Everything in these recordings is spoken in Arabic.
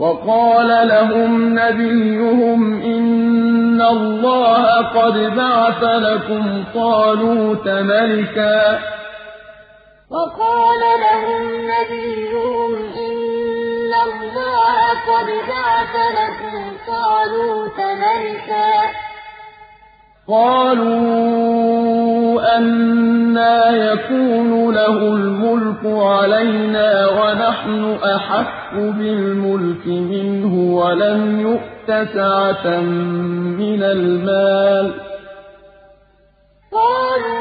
وقال لهم نبيهم إن الله قد بعث لكم طالوت ملكا. وقال لهم نبيهم إن الله قد بعث لكم طالوت ملكا. قالوا يكون له الملك علينا ونحن أحق بالملك منه ولم يؤت سعة من المال. قالوا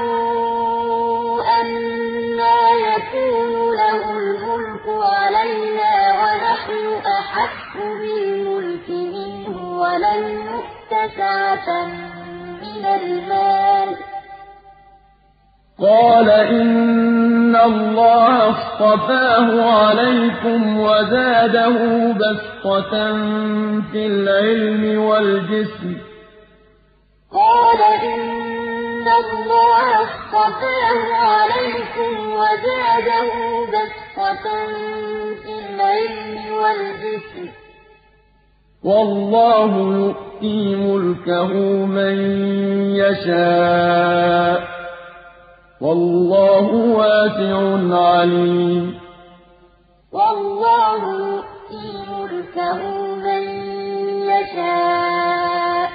أنا يكون له الملك علينا ونحن أحق بالملك منه ولم يؤت سعة من المال. قال إن الله اصطفاه عليكم وزاده بسطة في العلم والجسم. قال إن الله اصطفاه عليكم وزاده بسطة في العلم والجسم. والله يؤتي ملكه من يشاء. والله واسع عليم. والله يؤتي من يشاء.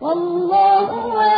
والله واسع